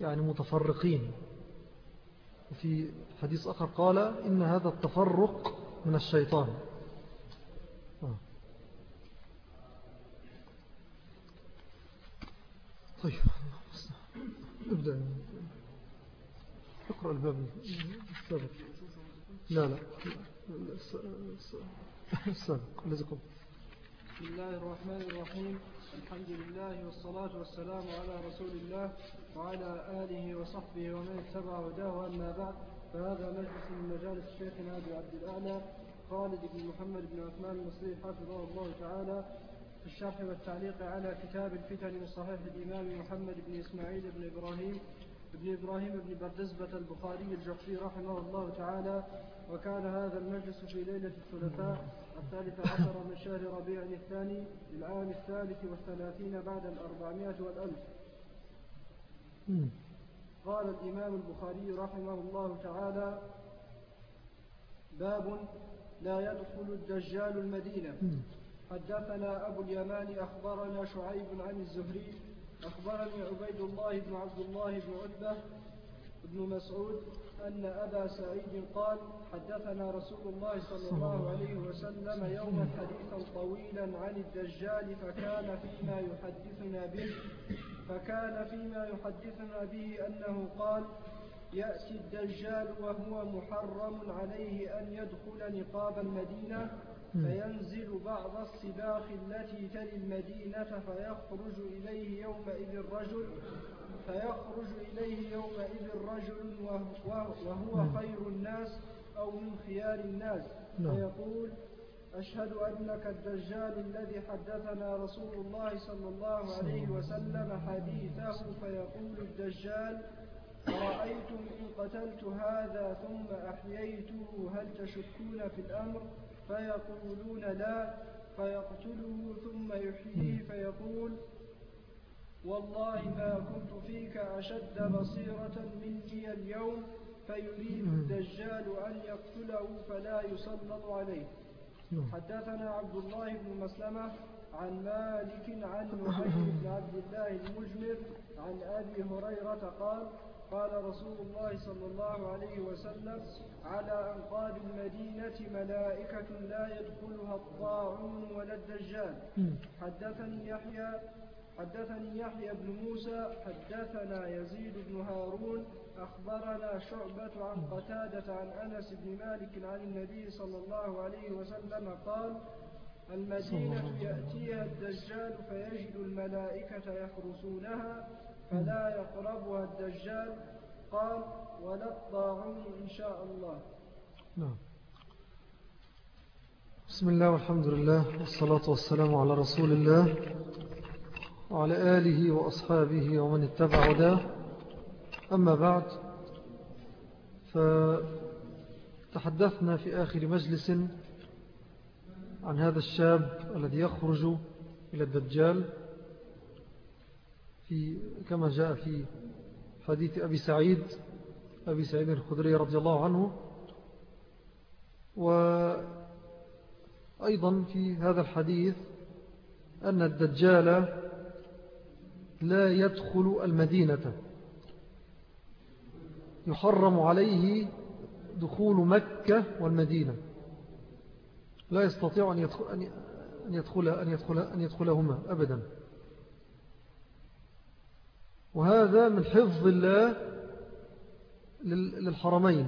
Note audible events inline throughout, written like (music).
يعني متفرقين. وفي حديث آخر قال إن هذا التفرق من الشيطان. آه. طيب. ابدأ اقرأ الباب. السابق. لا لا. السابق. الذي قبل. بسم الله الرحمن الرحيم. الحمد لله والصلاة والسلام على رسول الله وعلى آله وصحبه ومن اتبع هداه. أما بعد فهذا مجلس من مجالس شيخنا أبي عبد الأعلى خالد بن محمد بن عثمان المصري حفظه الله تعالى في الشرح والتعليق على كتاب الفتن من صحيح الإمام محمد بن إسماعيل بن إبراهيم بن إبراهيم بن بردزبة البخاري الجعفي رحمه الله تعالى وكان هذا المجلس في ليلة الثلاثاء الثالث عشر من شهر ربيع الثاني للعام الثالث والثلاثين بعد الأربعمائة والألف. قال الإمام البخاري رحمه الله تعالى باب لا يدخل الدجال المدينة. حدثنا أبو اليمان أخبرنا شعيب عن الزهري أخبرني عبيد الله بن عبد الله بن عتبة بن مسعود أن أبا سعيد قال حدثنا رسول الله صلى الله عليه وسلم. يوما حديثا طويلا عن الدجال فكان فيما يحدثنا به فكان فيما يحدثنا به أنه قال يأتي الدجال وهو محرم عليه أن يدخل نقاب المدينة فينزل بعض السباخ التي تلي المدينة فيخرج إليه يومئذ الرجل فيخرج إليه يومئذ رجل وهو خير الناس أو من خيار الناس. نعم. فيقول أشهد أنك الدجال الذي حدثنا رسول الله صلى الله عليه وسلم. حديثه فيقول الدجال أرأيتم إن قتلت هذا ثم أحييته هل تشكون في الأمر؟ فيقولون لا فيقتله ثم يحييه فيقول والله ما كنت فيك أشد بصيرة مني اليوم فيريد الدجال أن يقتله فلا يسلط عليه. حدثنا عبد الله بن مسلمة عن مالك عن (coughs) نعيم بن عبد الله المجمر عن أبي هريرة قال قال رسول الله صلى الله عليه وسلم على أنقاض المدينة ملائكة لا يدخلها الطاعون ولا الدجال. حدثني يحيى حدثني يحيى بن موسى حدثنا يزيد بن هارون أخبرنا شعبة عن قتادة عن أنس بن مالك عن النبي صلى الله عليه وسلم قال المدينة يأتيها الدجال فيجد الملائكة يحرسونها فلا يقربها الدجال. قال ولا الطاعون إن شاء الله. نعم. بسم الله والحمد لله والصلاة والسلام على رسول الله وعلى آله وأصحابه ومن اتبع ده أما بعد فتحدثنا في آخر مجلس عن هذا الشاب الذي يخرج إلى الدجال. في كما جاء في حديث أبي سعيد أبي سعيد الخدري رضي الله عنه. وأيضا في هذا الحديث أن الدجال لا يدخل المدينة يحرم عليه دخول مكة والمدينة. لا يستطيع أن يدخل أن يدخل أن يدخل أن يدخلهما أبدا. وهذا من حفظ الله للحرمين.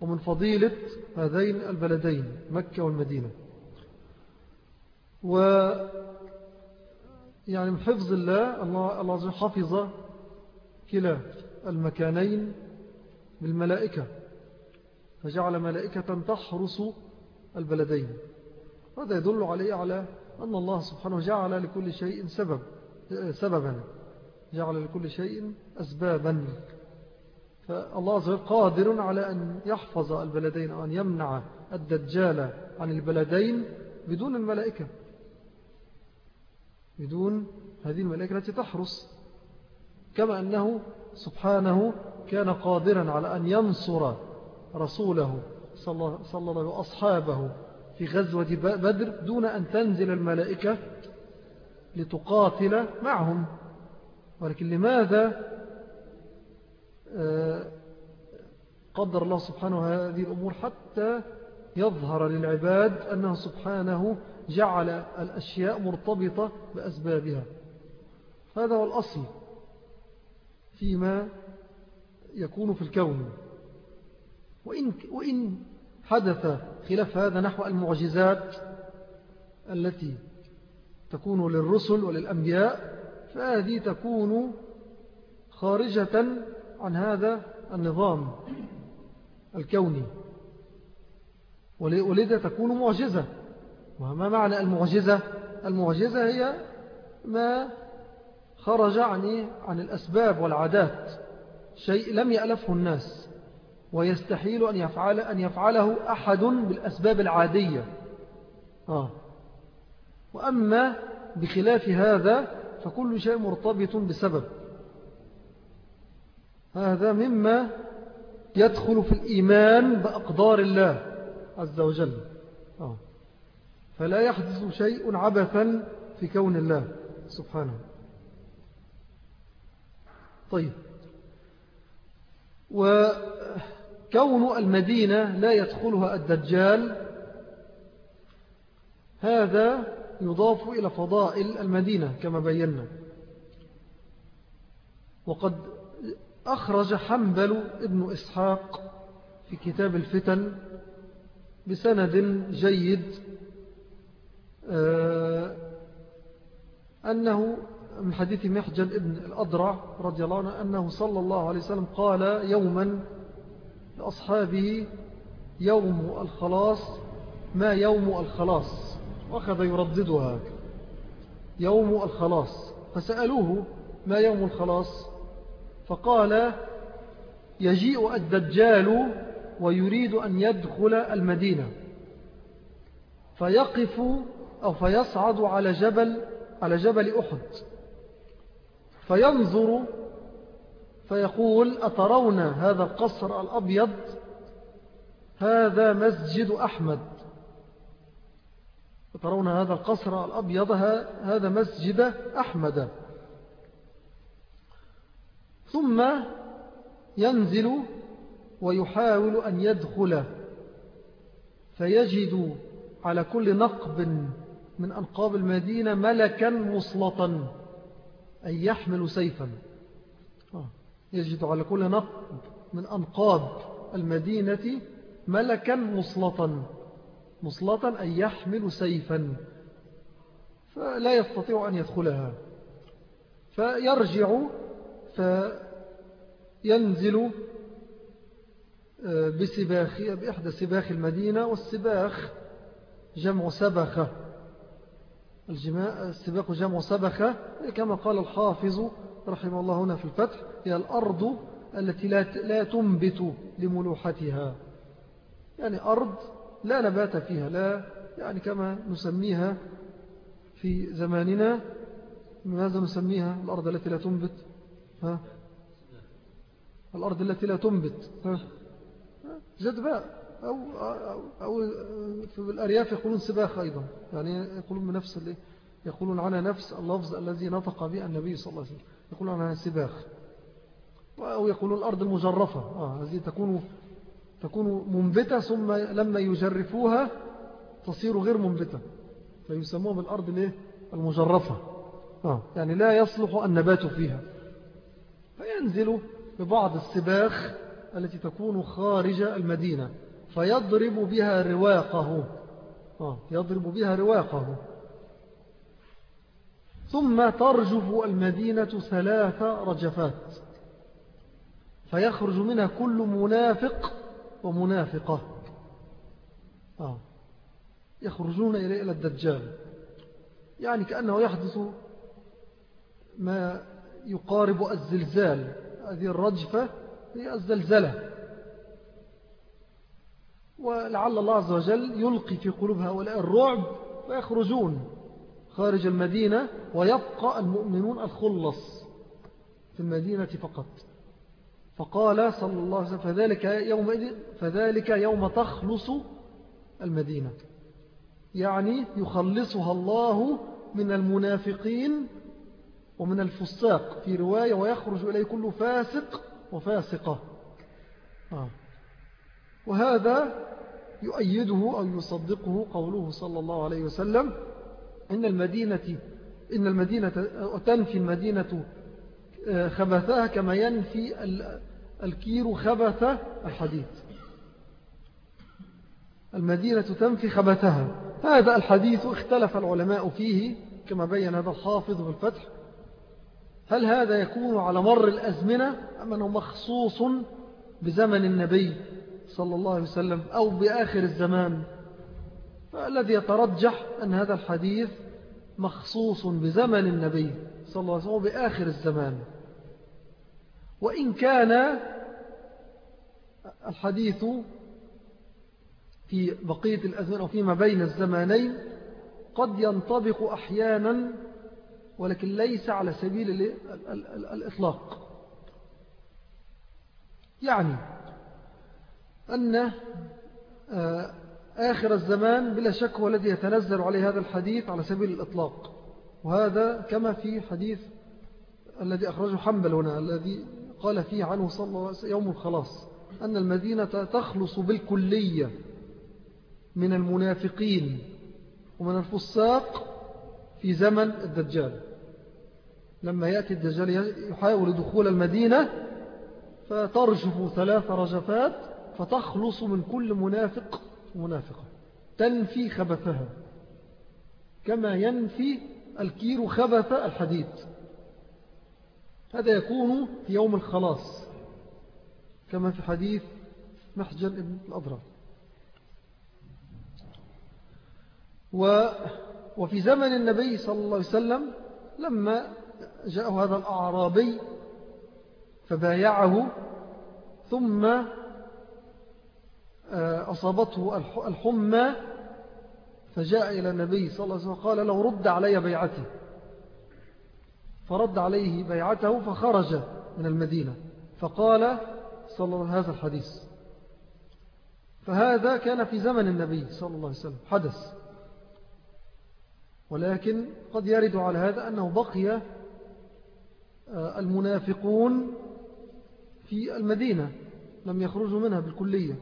ومن فضيلة هذين البلدين مكة والمدينة. و يعني من حفظ الله الله, الله حفظ كلا المكانين بالملائكة. فجعل ملائكة تحرس البلدين. هذا يدل عليه على أن الله سبحانه جعل لكل شيء سبب. سببا جعل لكل شيء أسبابا. فالله عز وجل قادر على أن يحفظ البلدين أو أن يمنع الدجال عن البلدين بدون الملائكة. بدون هذه الملائكة التي تحرس. كما أنه سبحانه كان قادرا على أن ينصر رسوله صلى الله وأصحابه في غزوة بدر دون أن تنزل الملائكة لتقاتل معهم. ولكن لماذا آه، قدر الله سبحانه هذه الأمور حتى يظهر للعباد أنه سبحانه جعل الأشياء مرتبطة بأسبابها؟ هذا هو الأصل فيما يكون في الكون. وإن, وإن حدث خلاف هذا نحو المعجزات التي تكون للرسل وللأنبياء فهذه تكون خارجة عن هذا النظام الكوني. ولذا تكون معجزة. وما معنى المعجزة؟ المعجزة هي ما خرج عن؟ عن الأسباب والعادات. شيء لم يألفه الناس. ويستحيل أن, يفعل أن يفعله أحد بالأسباب العادية. آه. وأما بخلاف هذا فكل شيء مرتبط بسبب. هذا مما يدخل في الإيمان بأقدار الله عز وجل. آه. فلا يحدث شيء عبثا في كون الله سبحانه. طيب. وكون المدينة لا يدخلها الدجال هذا يضاف إلى فضائل المدينة كما بينا. وقد أخرج حنبل ابن إسحاق في كتاب الفتن بسند جيد آه، أنه من حديث محجن ابن الأضرع رضي الله عنه أنه صلى الله عليه وسلم قال يوما لأصحابه يوم الخلاص ما يوم الخلاص؟ وأخذ يرددها. يوم الخلاص. فسألوه ما يوم الخلاص؟ فقال يجيء الدجال ويريد أن يدخل المدينة. فيقف أو فيصعد على جبل على جبل أحد. فينظر فيقول أترون هذا القصر الأبيض؟ هذا مسجد أحمد. أترون هذا القصر الأبيض هذا مسجد أحمد. ثم ينزل ويحاول أن يدخل. فيجد على كل نقب من أنقاب المدينة ملكا مصلطا أي يحمل سيفا. آه. يجد على كل نقب من أنقاب المدينة ملكا مصلطا. مصلطا أي يحمل سيفا فلا يستطيع أن يدخلها. فيرجع فينزل آه، بسباخ بإحدى سباخ المدينة والسباخ جمع سبخة. السباق جمع سبخة كما قال الحافظ رحمه الله هنا في الفتح هي الأرض التي لا تنبت لملوحتها. يعني أرض لا نبات فيها لا يعني كما نسميها في زماننا ماذا نسميها؟ الأرض التي لا تنبت. ها؟ الأرض التي لا تنبت. ها؟ جدباء أو, أو, أو في الأرياف يقولون سباخ أيضا. يعني يقولون بنفس يقولون عنها نفس اللفظ الذي نطق به النبي صلى الله عليه وسلم. يقولون عنها سباخ. أو يقولون الأرض المجرفة. آه هذه تكون تكون منبتة ثم لما يجرفوها تصير غير منبتة. فيسموها بالأرض المجرفة. آه. يعني لا يصلح النبات فيها. فينزل ببعض السباخ التي تكون خارج المدينة فيضرب بها رواقه. آه. يضرب بها رواقه. ثم ترجف المدينة ثلاث رجفات. فيخرج منها كل منافق ومنافقة. آه. يخرجون إلى الدجال. يعني كأنه يحدث ما يقارب الزلزال. هذه الرجفة هي الزلزلة. ولعل الله عز وجل يلقي في قلوب هؤلاء الرعب فيخرجون خارج المدينة ويبقى المؤمنون الخلص في المدينة فقط. فقال صلى الله عليه وسلم فذلك يوم, فذلك يوم تخلص المدينة يعني يخلصها الله من المنافقين ومن الفساق في رواية ويخرج إليه كل فاسق وفاسقة آه. وهذا يؤيده أو يصدقه قوله صلى الله عليه وسلم إن المدينة إن المدينة تنفي المدينة خبثها كما ينفي الكير خبث الحديد. المدينة تنفي خبثها. هذا الحديث اختلف العلماء فيه كما بين هذا الحافظ في الفتح. هل هذا يكون على مر الأزمنة أم أنه مخصوص بزمن النبي صلى الله عليه وسلم أو بآخر الزمان؟ فالذي يترجح أن هذا الحديث مخصوص بزمن النبي صلى الله عليه وسلم بآخر الزمان. وإن كان الحديث في بقية الأزمان أو فيما بين الزمانين قد ينطبق أحيانا ولكن ليس على سبيل الإطلاق. يعني أن آه، آخر الزمان بلا شك هو الذي يتنزل عليه هذا الحديث على سبيل الإطلاق. وهذا كما في حديث الذي أخرجه حنبل هنا الذي قال فيه عنه صلى الله عليه وسلم يوم الخلاص أن المدينة تخلص بالكلية من المنافقين ومن الفساق في زمن الدجال. لما يأتي الدجال يحاول دخول المدينة فترجف ثلاث رجفات فتخلص من كل منافق ومنافقة. تنفي خبثها كما ينفي الكير خبث الحديد. هذا يكون في يوم الخلاص كما في حديث محجن ابن الأضرار. وفي زمن النبي صلى الله عليه وسلم لما جاءه هذا الأعرابي فبايعه ثم آه، أصابته الحمى فجاء إلى النبي صلى الله عليه وسلم قال لو رد علي بيعتي. فرد عليه بيعته فخرج من المدينة. فقال صلى الله هذا الحديث. فهذا كان في زمن النبي صلى الله عليه وسلم حدث. ولكن قد يرد على هذا أنه بقي آه، المنافقون في المدينة لم يخرجوا منها بالكلية.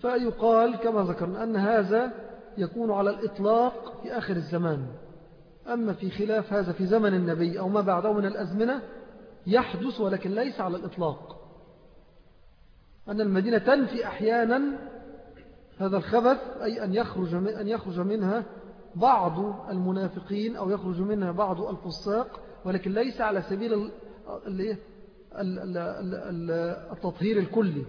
فيقال كما ذكرنا أن هذا يكون على الإطلاق في آخر الزمان. أما في خلاف هذا في زمن النبي أو ما بعده من الأزمنة يحدث ولكن ليس على الإطلاق. أن المدينة تنفي أحيانا هذا الخبث أي أن يخرج, أن يخرج منها بعض المنافقين أو يخرج منها بعض الفساق ولكن ليس على سبيل التطهير الكلي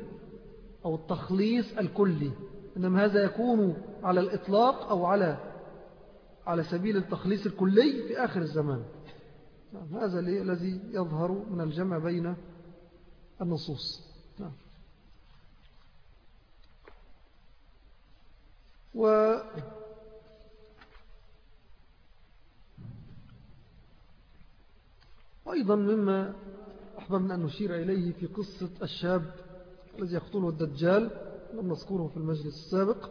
أو التخليص الكلي. إنما هذا يكون على الإطلاق أو على على سبيل التخليص الكلي في آخر الزمان هذا الذي يظهر من الجمع بين النصوص نعم. و وأيضا مما أحببنا أن نشير إليه في قصة الشاب الذي يقتله الدجال لم نذكره في المجلس السابق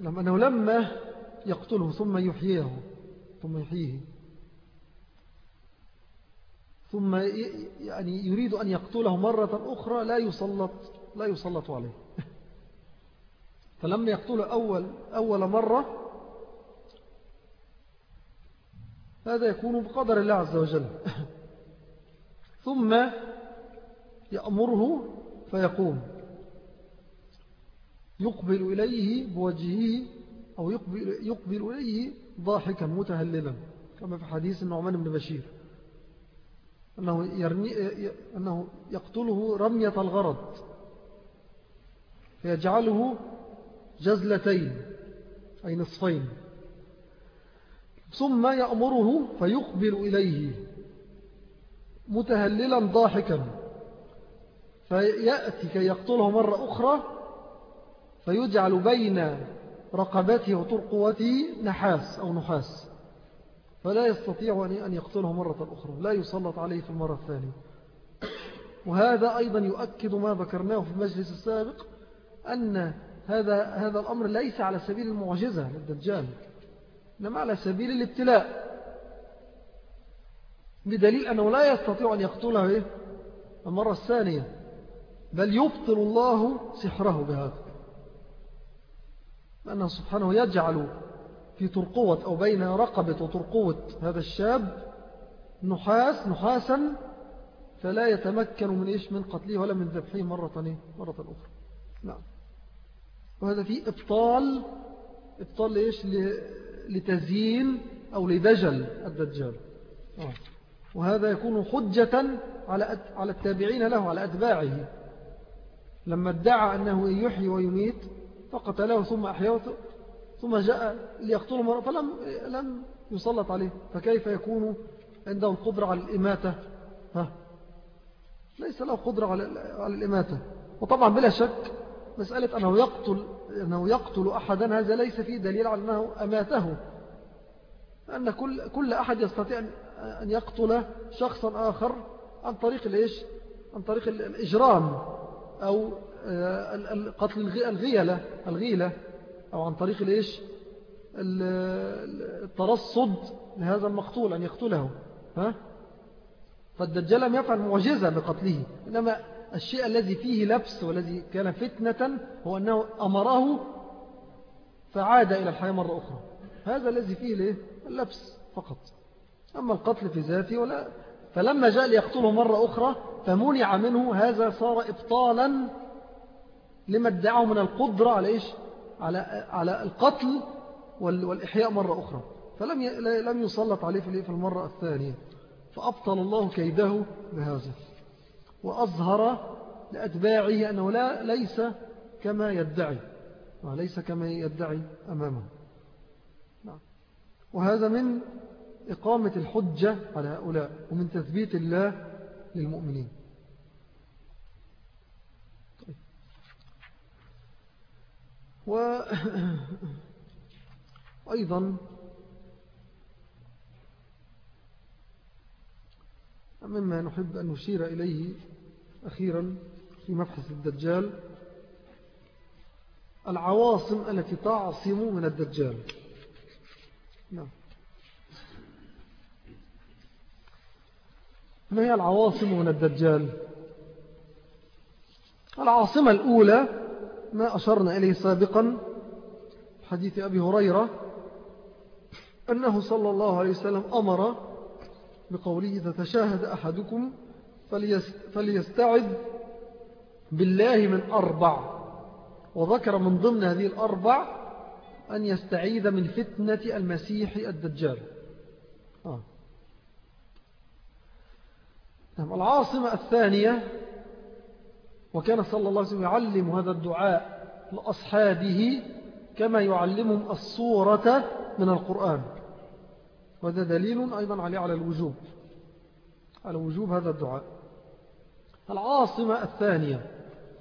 لما أنه لما يقتله ثم يحييه ثم يحييه. ثم يعني يريد أن يقتله مرة أخرى لا يسلط لا يسلط عليه. (laughs) فلما يقتله أول, أول مرة. هذا يكون بقدر الله عز وجل. (laughs) ثم يأمره فيقوم. يقبل إليه بوجهه أو يقبل, يقبل إليه ضاحكا متهللا كما في حديث النعمان بن بشير. أنه, يرمي أنه يقتله رمية الغرض فيجعله جزلتين أي نصفين. ثم يأمره فيقبل إليه متهللا ضاحكا. فيأتي كي يقتله مرة أخرى فيجعل بين رقبته وترقوته نحاس أو نحاس. فلا يستطيع أن يقتله مرة أخرى. لا يسلط عليه في المرة الثانية. وهذا أيضا يؤكد ما ذكرناه في المجلس السابق أن هذا, هذا الأمر ليس على سبيل المعجزة للدجال إنما على سبيل الابتلاء. بدليل أنه لا يستطيع أن يقتله؟ المرة الثانية بل يبطل الله سحره بهذا. لأنه سبحانه يجعل في ترقوة أو بين رقبة وترقوة هذا الشاب نحاس نحاسا فلا يتمكن من إيش؟ من قتله ولا من ذبحه مرة, مرة أخرى. نعم. وهذا فيه إبطال إبطال إيش؟ لتزيين أو لدجل الدجال. آه. وهذا يكون حجة على على التابعين له على أتباعه. لما ادعى أنه يحيي ويميت فقتله ثم أحياه ثم جاء ليقتله مرة فلم لم يسلط عليه. فكيف يكون عنده القدرة على الإماتة؟ ها ليس له قدرة على الإماتة. وطبعا بلا شك مسألة أنه يقتل, أنه يقتل أحدا هذا ليس فيه دليل على أنه أماته. أن كل, كل أحد يستطيع أن يقتل شخصا آخر عن طريق الإيش؟ عن طريق الإجرام أو قتل الغيلة الغيلة أو عن طريق الإيش؟ الترصد لهذا المقتول أن يقتله ها؟ فالدجال لم يفعل معجزة بقتله إنما الشيء الذي فيه لبس والذي كان فتنة هو أنه أمره فعاد إلى الحياة مرة أخرى. هذا الذي فيه اللبس فقط. أما القتل في ذاته ولا فلما جاء ليقتله مرة أخرى فمنع منه هذا صار إبطالا لما ادعه من القدرة على إيش؟ على, على القتل والإحياء مرة أخرى. فلم لم يسلط عليه في المرة الثانية. فأبطل الله كيده بهذا. وأظهر لأتباعه أنه لا ليس كما يدعي. وليس كما يدعي أمامه. نعم. وهذا من إقامة الحجة على هؤلاء ومن تثبيت الله للمؤمنين طيب. وأيضا (coughs) مما نحب أن نشير إليه أخيرا في مبحث الدجال العواصم التي تعصم من الدجال. نعم. ما هي العواصم من الدجال؟ العاصمة الأولى ما أشرنا إليه سابقا حديث أبي هريرة أنه صلى الله عليه وسلم أمر بقوله إذا تشاهد أحدكم فليستعذ بالله من أربع وذكر من ضمن هذه الأربع أن يستعيذ من فتنة المسيح الدجال آه. نعم العاصمة الثانية وكان صلى الله عليه وسلم يعلم هذا الدعاء لأصحابه كما يعلمهم الصورة من القرآن. وهذا دليل أيضا عليه على الوجوب على وجوب هذا الدعاء. العاصمة الثانية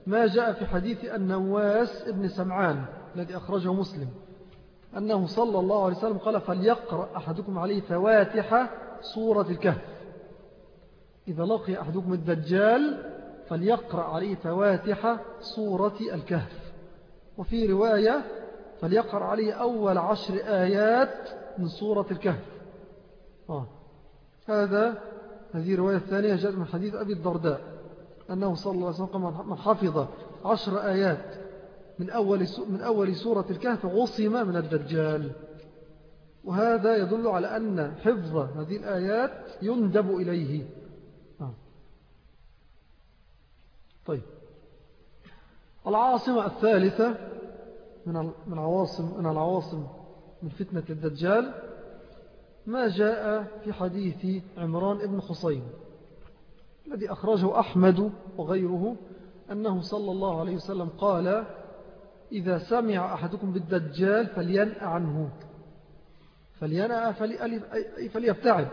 ما جاء في حديث النواس ابن سمعان الذي أخرجه مسلم أنه صلى الله عليه وسلم قال فليقرأ أحدكم عليه فواتح سورة الكهف. إذا لقي أحدكم الدجال فليقرأ عليه فواتح سورة الكهف. وفي رواية فليقرأ عليه أول عشر آيات من سورة الكهف. آه. هذا هذه الرواية الثانية جاءت من حديث أبي الدرداء أنه صلى الله عليه وسلم من حفظ عشر آيات من أول, من أول سورة الكهف عصم من الدجال. وهذا يدل على أن حفظ هذه الآيات يندب إليه آه. طيب. العاصمة الثالثة من من عواصم من العواصم من فتنة الدجال ما جاء في حديث عمران بن حصين الذي أخرجه أحمد وغيره أنه صلى الله عليه وسلم قال إذا سمع أحدكم بالدجال فلينأ عنه فلينأ فليبتعد.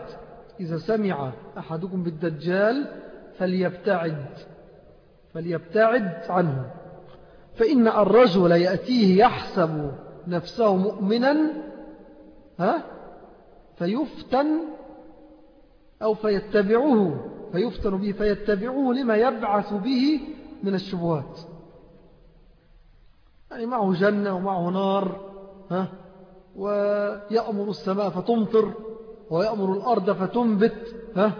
إذا سمع أحدكم بالدجال فليبتعد. فليبتعد عنه فإن الرجل يأتيه يحسب نفسه مؤمنا ها فيفتن أو فيتبعوه فيفتن به فيتبعوه لما يبعث به من الشبهات. يعني معه جنة ومعه نار ها ويأمر السماء فتمطر ويأمر الأرض فتنبت ها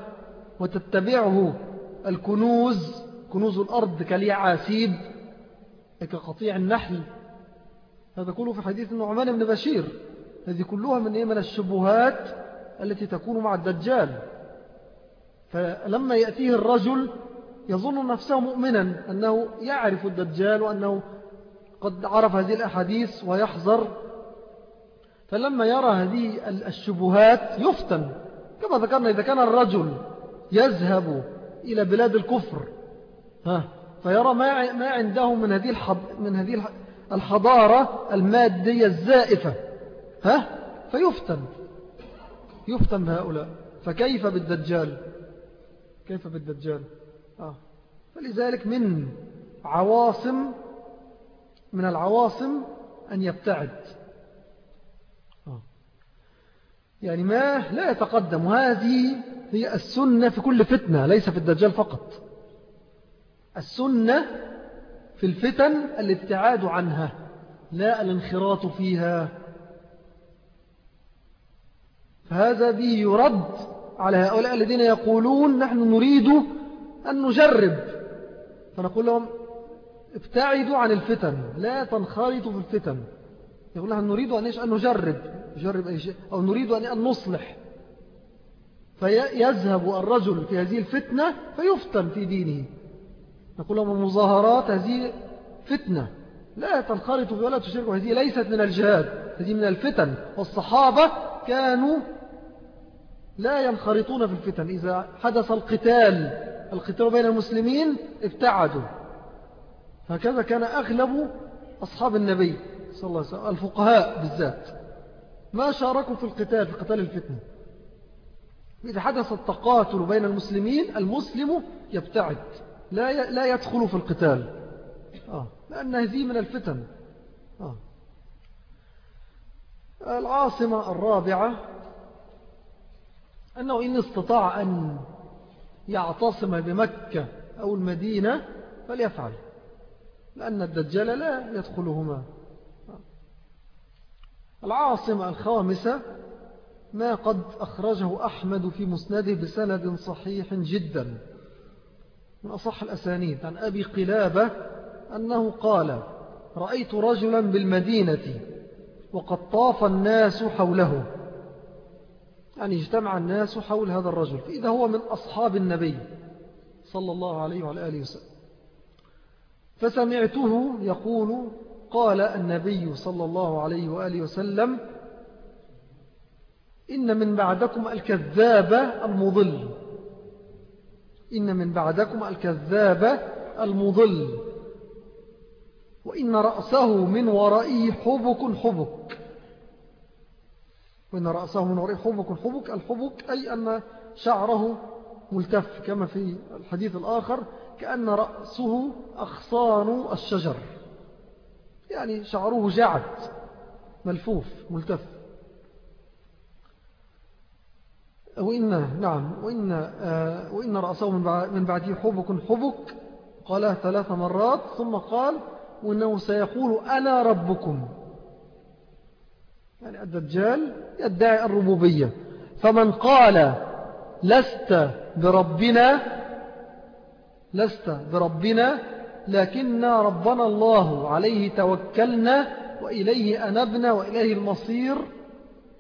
وتتبعه الكنوز. كنوز الأرض كاليعاسيب كقطيع النحل. هذا كله في حديث النعمان بن بشير. هذه كلها من إيه من الشبهات التي تكون مع الدجال. فلما يأتيه الرجل يظن نفسه مؤمنا أنه يعرف الدجال وأنه قد عرف هذه الأحاديث ويحذر. فلما يرى هذه الشبهات يفتن كما ذكرنا إذا كان الرجل يذهب إلى بلاد الكفر. ها فيرى ما ما عنده من هذه من هذه الحضارة المادية الزائفة ها فيفتن يفتن بهؤلاء فكيف بالدجال كيف بالدجال آه. فلذلك من عواصم من العواصم أن يبتعد آه. يعني ما لا يتقدم وهذه هي السنة في كل فتنة ليس في الدجال فقط السنة في الفتن الابتعاد عنها لا الانخراط فيها. فهذا به يرد على هؤلاء الذين يقولون نحن نريد أن نجرب. فنقول لهم ابتعدوا عن الفتن لا تنخرطوا في الفتن. يقول نحن نريد أن, نجرب. نجرب أي شيء أو نريد أن نصلح. فيذهب الرجل في هذه الفتنة فيفتن في دينه. نقول لهم المظاهرات هذه فتنة. لا تنخرطوا ولا تشركوا. هذه ليست من الجهاد هذه من الفتن. والصحابة كانوا لا ينخرطون في الفتن. إذا حدث القتال القتال بين المسلمين ابتعدوا. هكذا كان أغلب أصحاب النبي صلى الله عليه وسلم الفقهاء بالذات. ما شاركوا في القتال في قتال الفتنة. إذا حدث التقاتل بين المسلمين المسلم يبتعد. لا لا يدخل في القتال. آه. لأن هذه من الفتن. آه. العاصمة الرابعة أنه إن استطاع أن يعتصم بمكة أو المدينة فليفعل لأن الدجال لا يدخلهما. العاصمة الخامسة ما قد أخرجه أحمد في مسنده بسند صحيح جدا. من أصح الأسانيد. عن أبي قلابة أنه قال رأيت رجلا بالمدينة وقد طاف الناس حوله. يعني اجتمع الناس حول هذا الرجل. فإذا هو من أصحاب النبي صلى الله عليه وعلى آله وسلم. فسمعته يقول قال النبي صلى الله عليه وآله وسلم إن من بعدكم الكذاب المضل. إن من بعدكم الكذاب المضل. وإن رأسه من ورائه حبك حبك. وإن رأسه من ورائه حبك حبك. الحبك أي أن شعره ملتف كما في الحديث الآخر كأن رأسه أخصان الشجر. يعني شعره جعد ملفوف ملتف. وإن نعم وإن, آه وإن رأسه من بعده حبك حبك قالها ثلاث مرات ثم قال وإنه سيقول أنا ربكم. يعني الدجال يدعي الربوبية. فمن قال لست بربنا لست بربنا لكن ربنا الله عليه توكلنا وإليه أنبنا وإليه المصير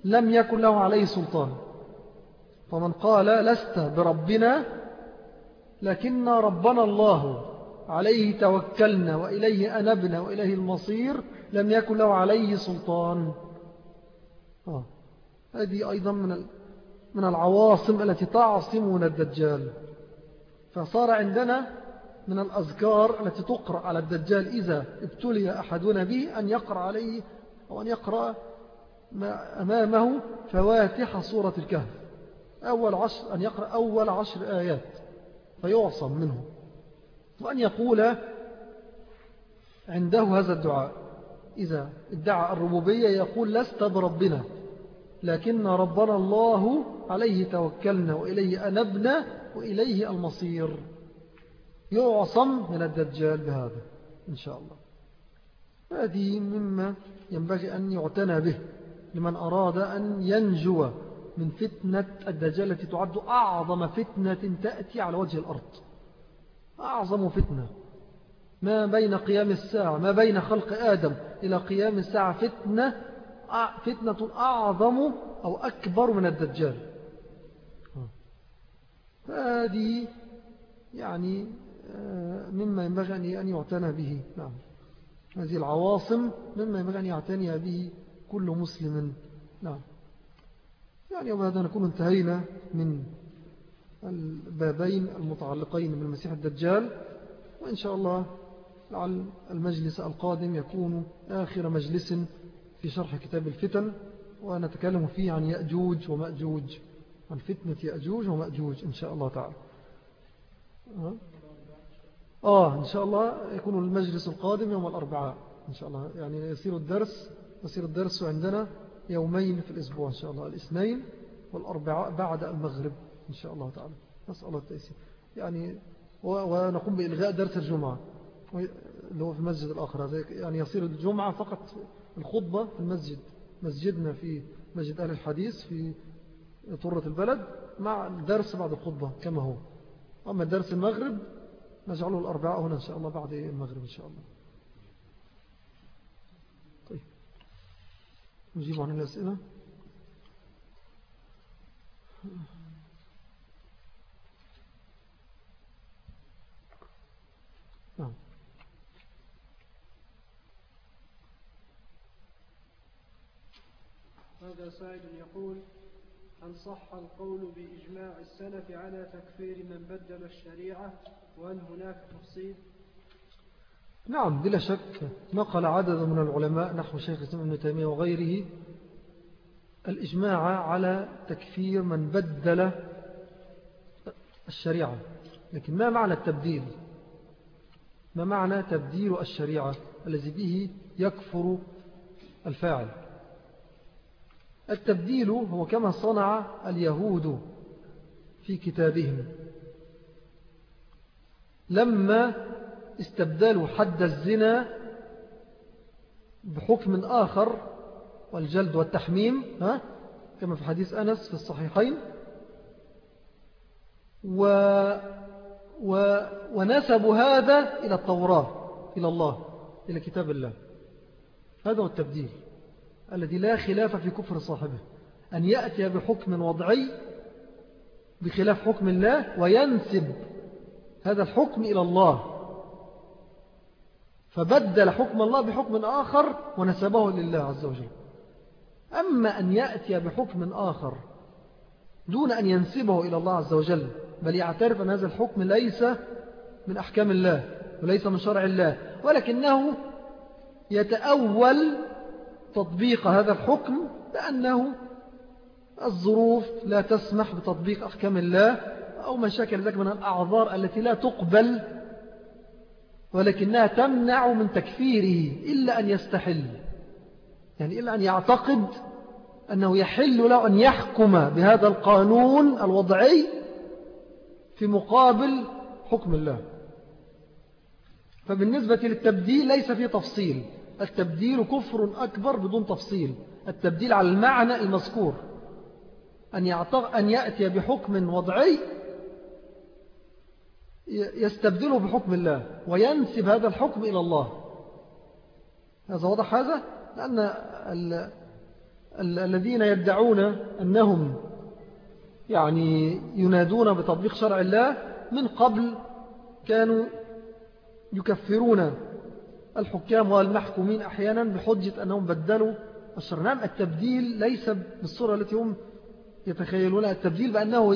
لم يكن له عليه سلطان. فمن قال لست بربنا لكن ربنا الله عليه توكلنا وإليه أنبنا وإليه المصير لم يكن له عليه سلطان آه. هذه أيضا من من العواصم التي تعصم من الدجال فصار عندنا من الأذكار التي تقرأ على الدجال إذا ابتلي أحدنا به أن يقرأ عليه أو أن يقرأ أمامه فواتح سورة الكهف أول عشر أن يقرأ أول عشر آيات فيعصم منه وأن يقول عنده هذا الدعاء. إذا ادعى الربوبية يقول لست بربنا لكن ربنا الله عليه توكلنا وإليه أنبنا وإليه المصير. يعصم من الدجال بهذا إن شاء الله. هذه مما ينبغي أن يعتنى به لمن أراد أن ينجو. من فتنة الدجال التي تعد أعظم فتنة تأتي على وجه الأرض. أعظم فتنة. ما بين قيام الساعة ما بين خلق آدم إلى قيام الساعة فتنة فتنة أعظم أو أكبر من الدجال. هذه يعني آه، مما ينبغي أن يعتنى به. نعم. هذه العواصم مما ينبغي أن يعتني به كل مسلم. نعم. يعني وبهذا نكون انتهينا من البابين المتعلقين بالمسيح الدجال وإن شاء الله لعل المجلس القادم يكون آخر مجلس في شرح كتاب الفتن ونتكلم فيه عن يأجوج ومأجوج عن فتنة يأجوج ومأجوج إن شاء الله تعالى. آه إن شاء الله يكون المجلس القادم يوم الأربعاء إن شاء الله يعني يصير الدرس يصير الدرس عندنا يومين في الأسبوع إن شاء الله الاثنين والأربعاء بعد المغرب إن شاء الله تعالى. نسأل الله التأسير يعني ونقوم بإلغاء درس الجمعة اللي هو في المسجد الآخر. يعني يصير الجمعة فقط الخطبة في المسجد. مسجدنا في مسجد أهل الحديث في طرة البلد مع الدرس بعد الخطبة كما هو. أما درس المغرب نجعله الأربعاء هنا إن شاء الله بعد المغرب إن شاء الله طيب نجيب عن الأسئلة. نعم. هذا سائل يقول هل صح القول بإجماع السلف على تكفير من بدل الشريعة وهل هناك تفصيل؟ نعم بلا شك نقل عدد من العلماء نحو شيخ اسم ابن تيمية وغيره الإجماع على تكفير من بدل الشريعة. لكن ما معنى التبديل؟ ما معنى تبديل الشريعة الذي به يكفر الفاعل؟ التبديل هو كما صنع اليهود في كتابهم. لما استبدلوا حد الزنا بحكم آخر والجلد والتحميم ها؟ كما في حديث أنس في الصحيحين. و و ونسبوا هذا إلى التوراة إلى الله إلى كتاب الله. هذا هو التبديل الذي لا خلاف في كفر صاحبه أن يأتي بحكم وضعي بخلاف حكم الله وينسب هذا الحكم إلى الله. فبدل حكم الله بحكم آخر ونسبه لله عز وجل. أما أن يأتي بحكم آخر دون أن ينسبه إلى الله عز وجل بل يعترف أن هذا الحكم ليس من أحكام الله وليس من شرع الله ولكنه يتأول تطبيق هذا الحكم لأنه الظروف لا تسمح بتطبيق أحكام الله أو مشاكل ذلك من الأعذار التي لا تقبل ولكنها تمنع من تكفيره إلا أن يستحل. يعني إلا أن يعتقد أنه يحل له أن يحكم بهذا القانون الوضعي في مقابل حكم الله. فبالنسبة للتبديل ليس فيه تفصيل. التبديل كفر أكبر بدون تفصيل. التبديل على المعنى المذكور. أن, أن يأتي بحكم وضعي يستبدله بحكم الله وينسب هذا الحكم إلى الله. هذا واضح هذا؟ لأن ال... ال... الذين يدعون أنهم يعني ينادون بتطبيق شرع الله من قبل كانوا يكفرون الحكام والمحكومين أحيانا بحجة أنهم بدلوا الشرع. نعم التبديل ليس بالصورة التي هم يتخيلونها. التبديل بأنه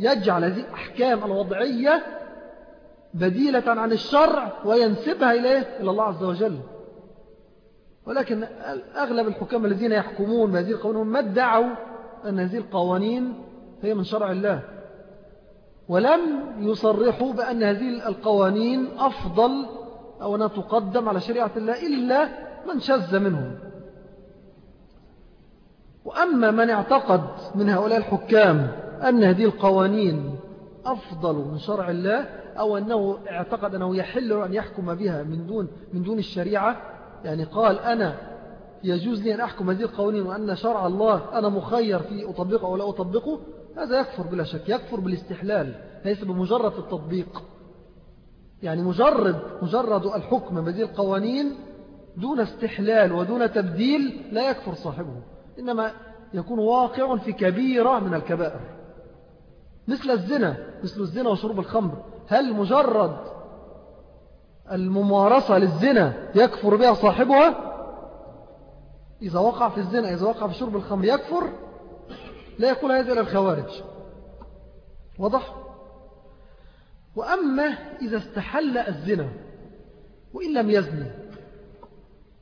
يجعل هذه الأحكام الوضعية بديلة عن الشرع وينسبها إليه إلى الله عز وجل. ولكن أغلب الحكام الذين يحكمون بهذه القوانين ما ادعوا أن هذه القوانين هي من شرع الله. ولم يصرحوا بأن هذه القوانين أفضل أو أنها تقدم على شريعة الله إلا من شذ منهم. وأما من اعتقد من هؤلاء الحكام أن هذه القوانين أفضل من شرع الله أو أنه اعتقد أنه يحل أن يحكم بها من دون, من دون الشريعة. يعني قال أنا يجوز لي أن أحكم هذه القوانين وأن شرع الله أنا مخير في أطبقه أو لا أطبقه؟ هذا يكفر بلا شك يكفر بالاستحلال ليس بمجرد التطبيق. يعني مجرد مجرد الحكم بهذه القوانين دون استحلال ودون تبديل لا يكفر صاحبه. إنما يكون واقع في كبيرة من الكبائر. مثل الزنا مثل الزنا وشرب الخمر. هل مجرد الممارسة للزنا يكفر بها صاحبها؟ إذا وقع في الزنا إذا وقع في شرب الخمر يكفر لا يقول هذا إلى الخوارج. وضح وأما إذا استحل الزنا وإن لم يزني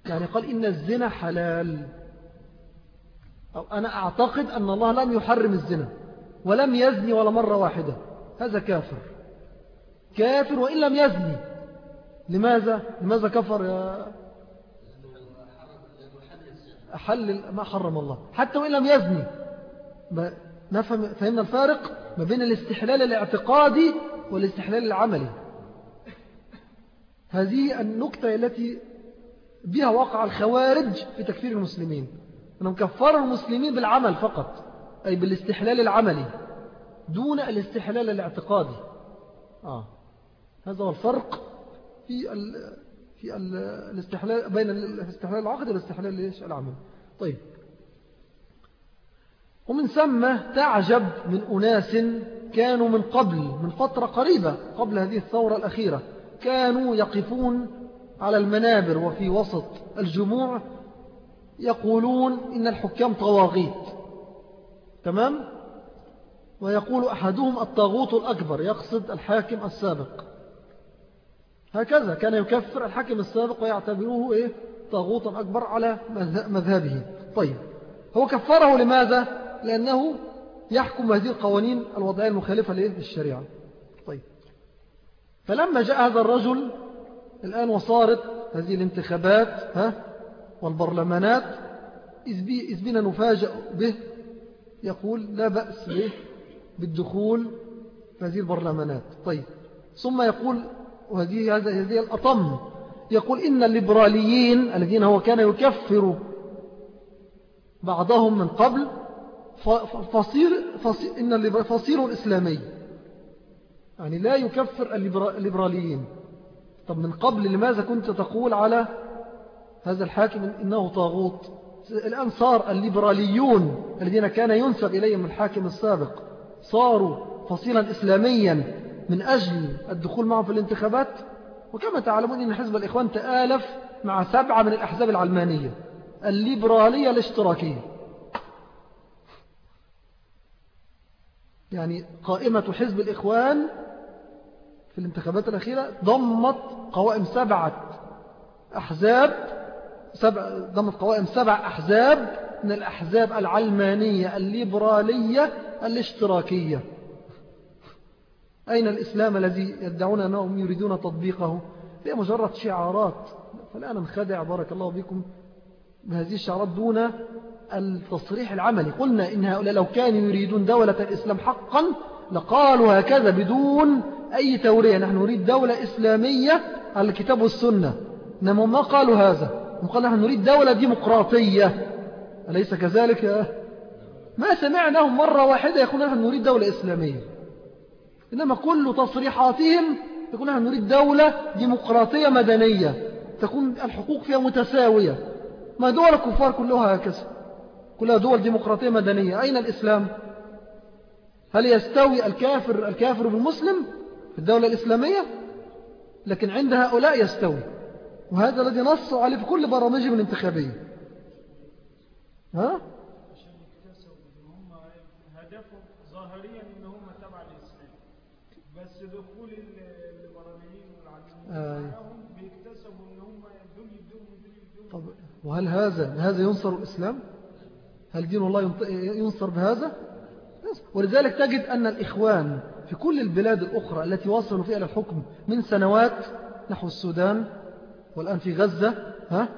يعني قال إن الزنا حلال. أو أنا أعتقد أن الله لم يحرم الزنا. ولم يزني ولا مرة واحدة. هذا كافر. كافر وإن لم يزني. لماذا؟ لماذا كفر يا أحل ما حرم الله. حتى وإن لم يزني. نفهم فهمنا الفارق ما بين الاستحلال الاعتقادي والاستحلال العملي. هذه النكتة التي بها وقع الخوارج في تكفير المسلمين. أنهم كفروا المسلمين بالعمل فقط. أي بالاستحلال العملي دون الاستحلال الاعتقادي. آه. هذا هو الفرق في ال في ال الاستحلال بين الاستحلال العقدي والاستحلال العملي. طيب. ومن ثم تعجب من أناس كانوا من قبل من فترة قريبة قبل هذه الثورة الأخيرة كانوا يقفون على المنابر وفي وسط الجموع يقولون إن الحكام طواغيت. تمام؟ ويقول أحدهم الطاغوت الأكبر يقصد الحاكم السابق. هكذا كان يكفر الحاكم السابق ويعتبروه إيه؟ طاغوتا أكبر على مذهبه. طيب هو كفره لماذا؟ لأنه يحكم هذه القوانين الوضعية المخالفة للشريعة. طيب فلما جاء هذا الرجل الآن وصارت هذه الانتخابات ها والبرلمانات إذ بنا نفاجأ به يقول لا بأس به بالدخول في هذه البرلمانات. طيب. ثم يقول وهذه هذه الأطم. يقول إن الليبراليين الذين هو كان يكفر بعضهم من قبل فصير, فصير إن فصير إسلامي. يعني لا يكفر الليبراليين. طب من قبل لماذا كنت تقول على هذا الحاكم إنه طاغوت؟ الآن صار الليبراليون الذين كان ينسب إليهم الحاكم السابق صاروا فصيلا إسلاميا من أجل الدخول معهم في الانتخابات؟ وكما تعلمون أن حزب الإخوان تآلف مع سبعة من الأحزاب العلمانية الليبرالية الاشتراكية. يعني قائمة حزب الإخوان في الانتخابات الأخيرة ضمت قوائم سبعة أحزاب سبع ضمت قوائم سبع أحزاب من الأحزاب العلمانية الليبرالية الاشتراكية. أين الإسلام الذي يدعون أنهم يريدون تطبيقه؟ هي مجرد شعارات. فالآن نخدع بارك الله بكم بهذه الشعارات دون التصريح العملي. قلنا إن هؤلاء لو كانوا يريدون دولة الإسلام حقا لقالوا هكذا بدون أي تورية. نحن نريد دولة إسلامية على الكتاب والسنة. إنما ما قالوا هذا؟ قالوا نحن نريد دولة ديمقراطية. أليس كذلك؟ ما سمعناهم مرة واحدة يقول نحن نريد دولة إسلامية. إنما كل تصريحاتهم يقول نحن نريد دولة ديمقراطية مدنية. تكون الحقوق فيها متساوية. ما دول الكفار كلها هكذا؟ كلها دول ديمقراطية مدنية. أين الإسلام؟ هل يستوي الكافر الكافر بالمسلم في الدولة الإسلامية؟ لكن عند هؤلاء يستوي. وهذا الذي نصوا عليه في كل برامجهم الانتخابية ها؟ هدفهم ظاهريا ان هم تبع الإسلام. بس دخول الليبراليين والعلمانيين آه. بيكتسبوا إن هم دول يدوم ودول يدوم طب وهل هذا هذا ينصر الإسلام؟ هل دين الله ينصر بهذا؟ ولذلك تجد أن الإخوان في كل البلاد الأخرى التي وصلوا فيها للحكم من سنوات نحو السودان والآن في غزة ها؟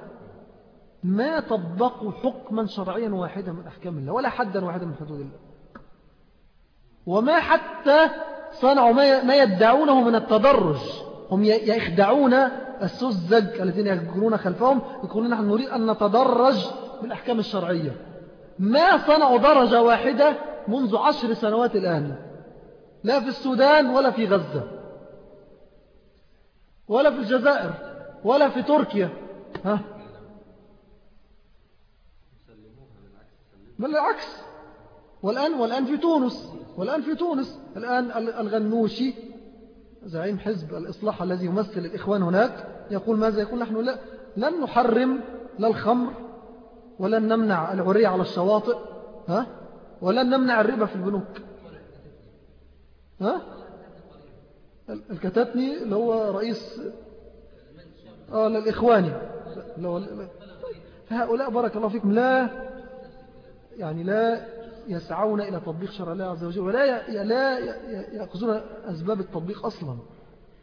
ما طبقوا حكما شرعيا واحدا من أحكام الله ولا حدا واحدا من حدود الله. وما حتى صنعوا ما يدعونه من التدرج. هم يخدعون السذج الذين يجرون خلفهم يقولون نحن نريد أن نتدرج بالأحكام الشرعية. ما صنعوا درجة واحدة منذ عشر سنوات الآن. لا في السودان ولا في غزة ولا في الجزائر. ولا في تركيا. ها؟ بل العكس. والآن, والآن في تونس. والآن في تونس. الآن الغنوشي زعيم حزب الإصلاح الذي يمثل الإخوان هناك يقول ماذا؟ يقول نحن لا لن نحرم لا الخمر ولن نمنع العرية على الشواطئ ها؟ ولن نمنع الربا في البنوك. ها؟ الكتاتني اللي هو رئيس آه هو فهؤلاء بارك الله فيكم لا يعني لا يسعون إلى تطبيق شرع الله عز وجل ولا لا يأخذون أسباب التطبيق أصلا.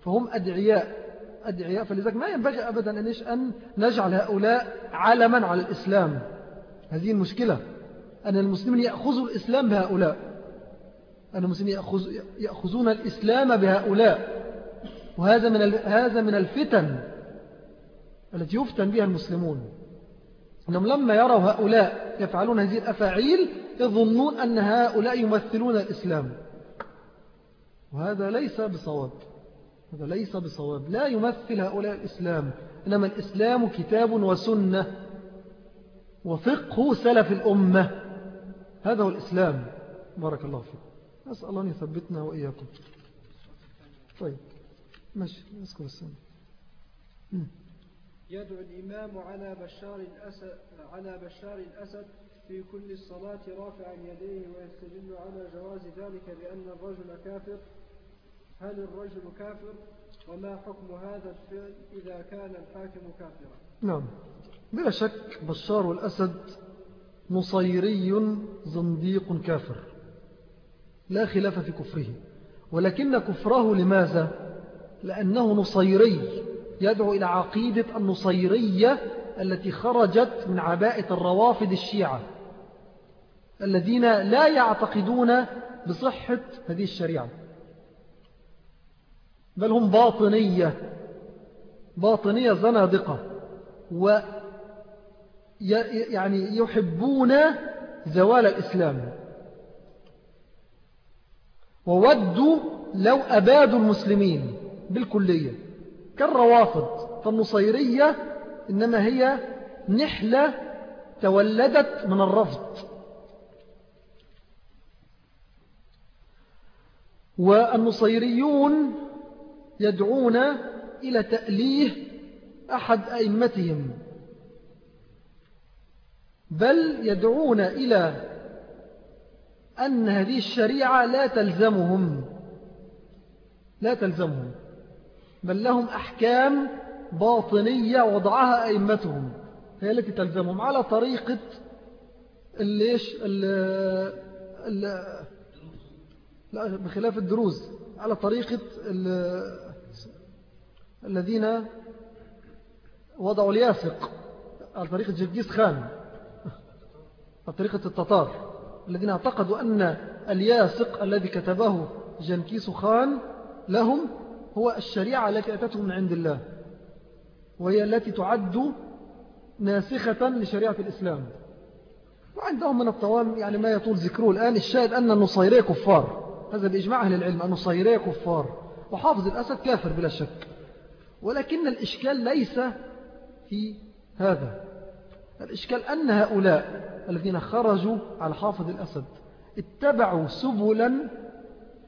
فهم أدعياء. أدعياء فلذلك ما ينبغي أبدا أن نجعل هؤلاء علما على الإسلام. هذه المشكلة أن المسلمين يأخذوا الإسلام بهؤلاء. أن المسلمين يأخذون الإسلام بهؤلاء. وهذا من هذا من الفتن. التي يفتن بها المسلمون. أنهم لما يروا هؤلاء يفعلون هذه الأفاعيل يظنون أن هؤلاء يمثلون الإسلام. وهذا ليس بصواب. هذا ليس بصواب. لا يمثل هؤلاء الإسلام. إنما الإسلام كتاب وسنة وفقه سلف الأمة. هذا هو الإسلام. بارك الله فيك. أسأل الله أن يثبتنا وإياكم. طيب. ماشي. نذكر السنة. يدعو الإمام على بشار الأسد, على بشار الأسد في كل الصلاة رافعا يديه ويستدل على جواز ذلك بأن الرجل كافر. هل الرجل كافر؟ وما حكم هذا الفعل إذا كان الحاكم كافرا؟ نعم. بلا شك بشار الأسد نصيري زنديق كافر. لا خلاف في كفره. ولكن كفره لماذا؟ لأنه نصيري. يدعو إلى عقيدة النصيرية التي خرجت من عباءة الروافد الشيعة الذين لا يعتقدون بصحة هذه الشريعة بل هم باطنية باطنية زنادقة و يعني يحبون زوال الإسلام. وودوا لو أبادوا المسلمين بالكلية. كالروافض فالنصيرية إنما هي نحلة تولدت من الرفض. والنصيريون يدعون إلى تأليه أحد أئمتهم بل يدعون إلى أن هذه الشريعة لا تلزمهم لا تلزمهم. بل لهم أحكام باطنية وضعها أئمتهم. هي التي تلزمهم. على طريقة الليش لا بخلاف الدروز. على طريقة الذين وضعوا الياسق. على طريقة جرجيس خان. على طريقة التتار. الذين اعتقدوا أن الياسق الذي كتبه جنكيس خان لهم هو الشريعة التي أتتهم من عند الله وهي التي تعد ناسخة لشريعة الإسلام. وعندهم من الطوام يعني ما يطول ذكره الآن الشاهد أن النصيرية كفار. هذا بإجماع أهل العلم النصيرية كفار. وحافظ الأسد كافر بلا شك. ولكن الإشكال ليس في هذا. الإشكال أن هؤلاء الذين خرجوا على حافظ الأسد اتبعوا سبلا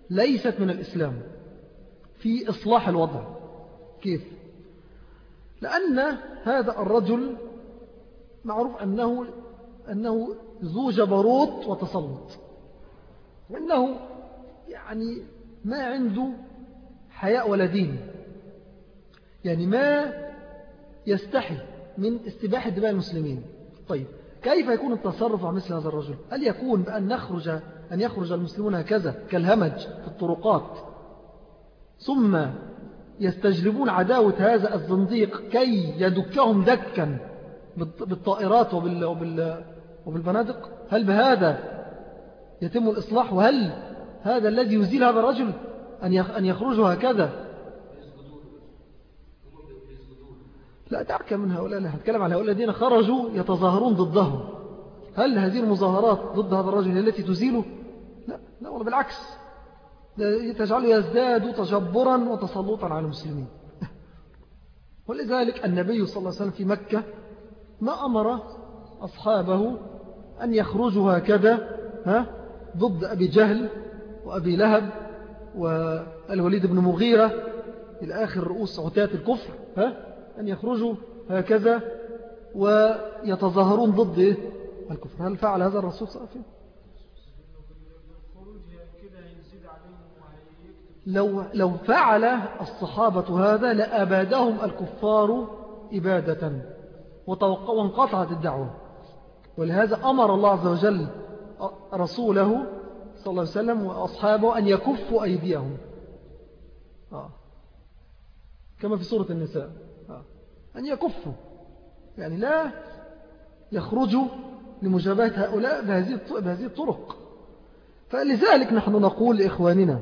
ليست من الإسلام. في إصلاح الوضع. كيف؟ لأن هذا الرجل معروف أنه, أنه ذو جبروت وتسلط. وأنه يعني ما عنده حياء ولا دين. يعني ما يستحي من استباحة دماء المسلمين. طيب كيف يكون التصرف مع مثل هذا الرجل؟ هل يكون بأن نخرج أن يخرج المسلمون هكذا كالهمج في الطرقات ثم يستجلبون عداوة هذا الزنديق كي يدكهم دكا بالطائرات وبال وبال وبالبنادق هل بهذا يتم الإصلاح؟ وهل هذا الذي يزيل هذا الرجل أن يخرجوا هكذا؟ لا دعك من هؤلاء لا هتكلم عن هؤلاء الذين خرجوا يتظاهرون ضدهم. هل هذه المظاهرات ضد هذا الرجل التي تزيله؟ لا لا والله بالعكس. تجعله يزداد تجبرا وتسلطا على المسلمين. ولذلك النبي صلى الله عليه وسلم في مكة ما أمر أصحابه أن يخرجوا هكذا ها ضد أبي جهل وأبي لهب والوليد بن مغيرة إلى آخر رؤوس عتاة الكفر ها أن يخرجوا هكذا ويتظاهرون ضد الكفر. هل فعل هذا الرسول صلى الله عليه وسلم؟ لو, لو فعل الصحابة هذا لأبادهم الكفار إبادة وانقطعت الدعوة. ولهذا أمر الله عز وجل رسوله صلى الله عليه وسلم وأصحابه أن يكفوا أيديهم. آه. كما في سورة النساء. آه. أن يكفوا. يعني لا يخرجوا لمجابهة هؤلاء بهذه الطرق. فلذلك نحن نقول لإخواننا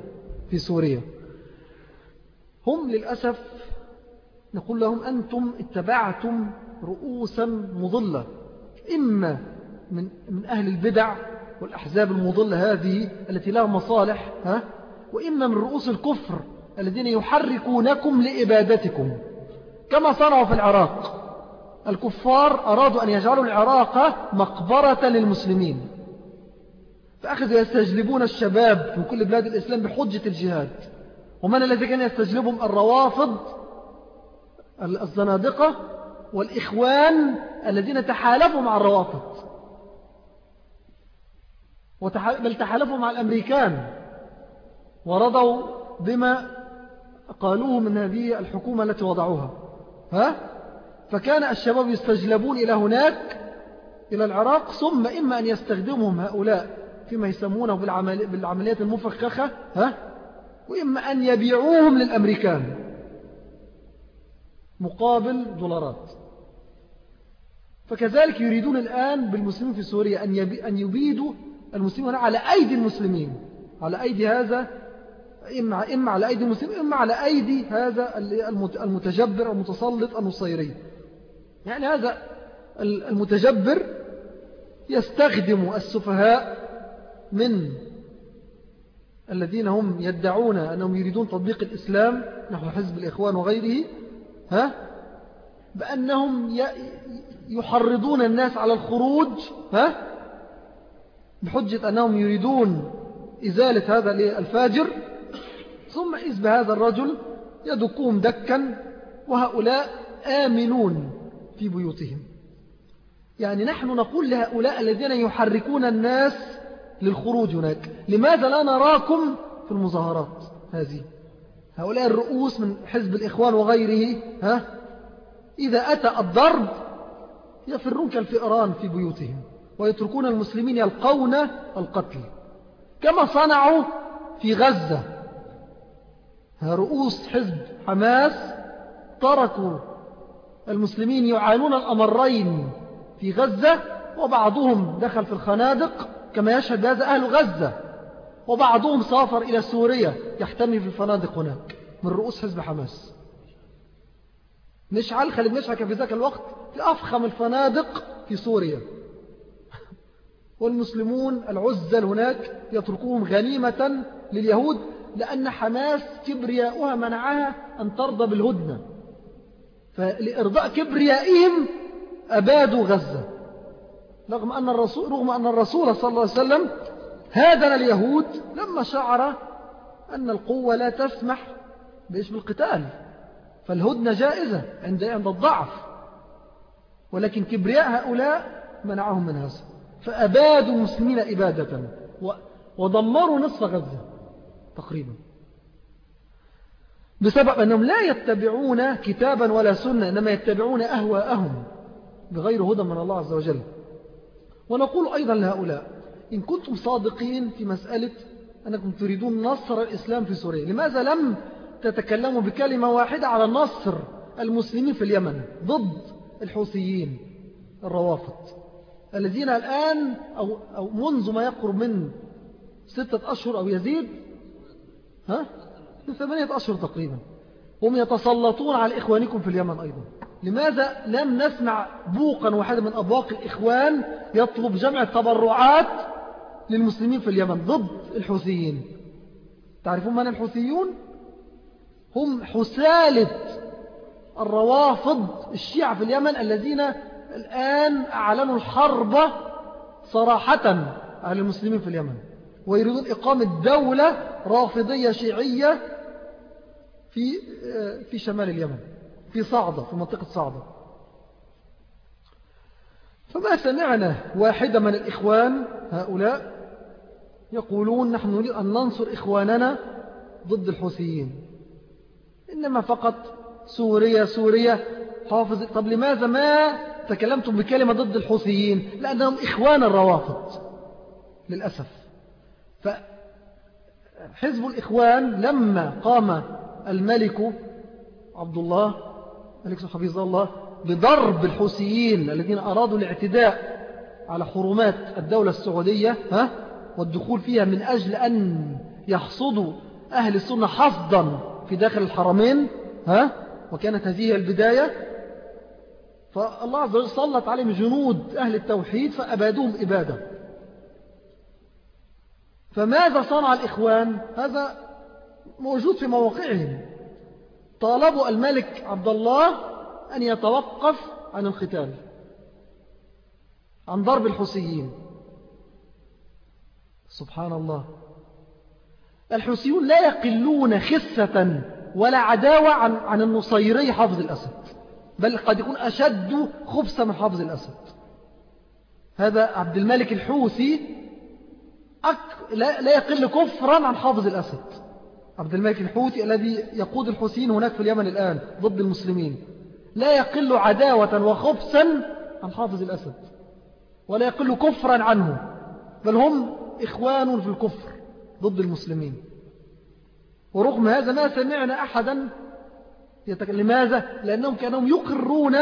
في سوريا. هم للأسف نقول لهم أنتم اتبعتم رؤوسا مضلة. إما من, من أهل البدع والأحزاب المضلة هذه التي لها مصالح ها؟ وإما من رؤوس الكفر الذين يحركونكم لإبادتكم. كما صنعوا في العراق. الكفار أرادوا أن يجعلوا العراق مقبرة للمسلمين. فأخذوا يستجلبون الشباب من كل بلاد الإسلام بحجة الجهاد. ومن الذي كان يستجلبهم الروافض؟ الزنادقة والإخوان الذين تحالفوا مع الروافض. بل تحالفوا مع الأمريكان. ورضوا بما قالوه من هذه الحكومة التي وضعوها. ها؟ فكان الشباب يستجلبون إلى هناك إلى العراق ثم إما أن يستخدمهم هؤلاء. فيما يسمونه بالعمليات المفخخة ها؟ وإما أن يبيعوهم للأمريكان. مقابل دولارات. فكذلك يريدون الآن بالمسلمين في سوريا أن يبيدوا المسلمين على أيدي المسلمين. على أيدي هذا إما, إما على أيدي المسلمين إما على أيدي هذا المتجبر المتسلط النصيري. يعني هذا المتجبر يستخدم السفهاء من الذين هم يدعون أنهم يريدون تطبيق الإسلام نحو حزب الإخوان وغيره ها؟ بأنهم يحرضون الناس على الخروج ها؟ بحجة أنهم يريدون إزالة هذا الفاجر ثم إذ بهذا الرجل يدكهم دكا وهؤلاء آمنون في بيوتهم. يعني نحن نقول لهؤلاء الذين يحركون الناس للخروج هناك. لماذا لا نراكم في المظاهرات هذه؟ هؤلاء الرؤوس من حزب الإخوان وغيره ها؟ إذا أتى الضرب يفرون كالفئران في بيوتهم ويتركون المسلمين يلقون القتل. كما صنعوا في غزة. رؤوس حزب حماس تركوا المسلمين يعانون الأمرين في غزة وبعضهم دخل في الخنادق كما يشهد هذا أهل غزة وبعضهم سافر إلى سوريا يحتمي في الفنادق هناك من رؤوس حزب حماس. نشعل خالد نشعل في ذاك الوقت في أفخم الفنادق في سوريا. (laughs) والمسلمون العزل هناك يتركوهم غنيمة لليهود لأن حماس كبرياؤها منعها أن ترضى بالهدنة. فلإرضاء كبريائهم أبادوا غزة. رغم أن الرسول, رغم أن الرسول صلى الله عليه وسلم هادن اليهود لما شعر أن القوة لا تسمح باسم القتال. فالهدنة جائزة عند عند الضعف. ولكن كبرياء هؤلاء منعهم من هذا. فأبادوا المسلمين إبادة ودمروا نصف غزة تقريبا. بسبب أنهم لا يتبعون كتابا ولا سنة إنما يتبعون أهواءهم بغير هدى من الله عز وجل. ونقول أيضا لهؤلاء إن كنتم صادقين في مسألة أنكم تريدون نصر الإسلام في سوريا لماذا لم تتكلموا بكلمة واحدة على نصر المسلمين في اليمن ضد الحوثيين الروافض الذين الآن أو, أو منذ ما يقرب من ستة أشهر أو يزيد ها؟ من ثمانية أشهر تقريبا هم يتسلطون على إخوانكم في اليمن أيضا لماذا لم نسمع بوقا واحدا من أبواق الإخوان يطلب جمع التبرعات للمسلمين في اليمن ضد الحوثيين تعرفون من الحوثيون؟ هم حسالة الروافض الشيعة في اليمن الذين الآن أعلنوا الحرب صراحة على المسلمين في اليمن ويريدون إقامة دولة رافضية شيعية في في شمال اليمن في صعدة في منطقة صعدة. فما سمعنا واحدة من الإخوان هؤلاء يقولون نحن نريد أن ننصر إخواننا ضد الحوثيين. إنما فقط سوريا سوريا. حافظ طب لماذا ما تكلمتم بكلمة ضد الحوثيين؟ لأنهم إخوان الروافض للأسف. فحزب الإخوان لما قام الملك عبد الله ملك حفيظ الله؟ بضرب الحوثيين الذين أرادوا الاعتداء على حرمات الدولة السعودية ها؟ والدخول فيها من أجل أن يحصدوا أهل السنة حصدا في داخل الحرمين ها؟ وكانت هذه البداية. فالله عز وجل سلط عليهم جنود أهل التوحيد فأبادوهم إبادة. فماذا صنع الإخوان؟ هذا موجود في مواقعهم. طالبوا الملك عبد الله أن يتوقف عن القتال عن ضرب الحسيين سبحان الله. الحسيون لا يقلون خسة ولا عداوة عن, عن النصيري حافظ الأسد بل قد يكون أشد خبثا من حافظ الأسد. هذا عبد الملك الحوثي لا يقل كفرا عن حافظ الأسد. عبد الملك الحوثي الذي يقود الحوثيين هناك في اليمن الآن ضد المسلمين. لا يقل عداوة وخبثا عن حافظ الأسد ولا يقل كفرا عنه بل هم إخوان في الكفر ضد المسلمين. ورغم هذا ما سمعنا أحدا يتك... لماذا؟ لأنهم كانوا يقرون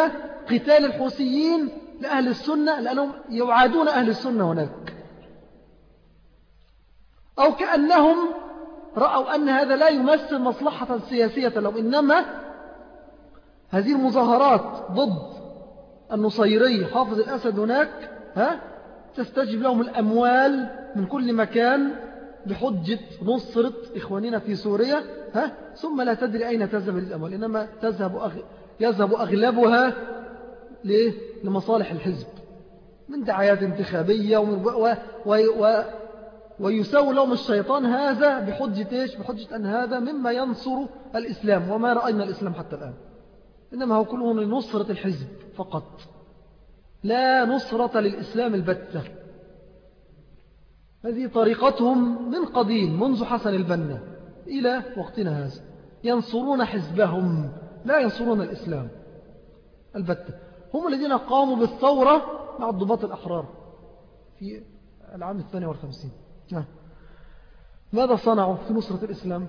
قتال الحوثيين لأهل السنة لأنهم يوعدون أهل السنة هناك. أو كأنهم رأوا أن هذا لا يمثل مصلحة سياسية لهم إنما هذه المظاهرات ضد النصيري حافظ الأسد هناك ها تستجب لهم الأموال من كل مكان بحجة نصرة إخواننا في سوريا ها ثم لا تدري أين تذهب الأموال إنما تذهب أغ... يذهب أغلبها لمصالح الحزب من دعايات انتخابية ومن و... و... و... ويساوي لهم الشيطان هذا بحجة إيش؟ بحجة أن هذا مما ينصر الإسلام. وما رأينا الإسلام حتى الآن. إنما هو كله لنصرة الحزب فقط. لا نصرة للإسلام البتة. هذه طريقتهم من قديم منذ حسن البنا إلى وقتنا هذا. ينصرون حزبهم لا ينصرون الإسلام البتة. هم الذين قاموا بالثورة مع الضباط الأحرار في العام الثاني والخمسين. ماذا صنعوا في نصرة الإسلام؟